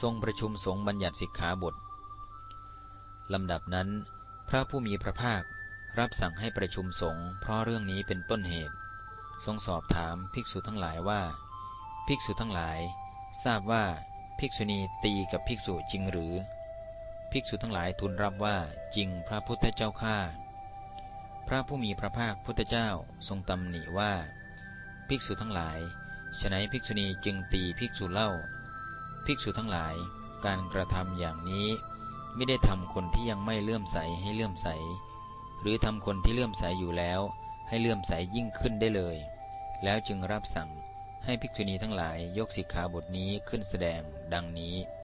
ทรงประชุมสงฆ์บัญญัติสิกขาบทลำดับนั้น พระผู้มีพระภาครับสั่งให้ประชุมสงฆ์เพราะเรื่องนี้เป็นต้นเหตุ ทรงสอบถามภิกษุทั้งหลายว่า ภิกษุทั้งหลาย ทราบว่าภิกษุณีตีกับภิกษุจริงหรือ ภิกษุทั้งหลายทูลรับว่าจริงพระพุทธเจ้าข้าพระผู้มีพระภาคพุทธเจ้าทรงตำหนิว่า ภิกษุทั้งหลายฉนัยภิกษุณีจึงตีภิกษุเล่า ภิกษุทั้งหลาย การกระทำอย่างนี้ ไม่ได้ทำคนที่ยังไม่เลื่อมใสให้เลื่อมใส หรือทำคนที่เลื่อมใสอยู่แล้ว ให้เลื่อมใสยิ่งขึ้นได้เลย แล้วจึงรับสั่งให้ภิกษุณีทั้งหลายยกสิกขาบทนี้ขึ้นแสดง ดังนี้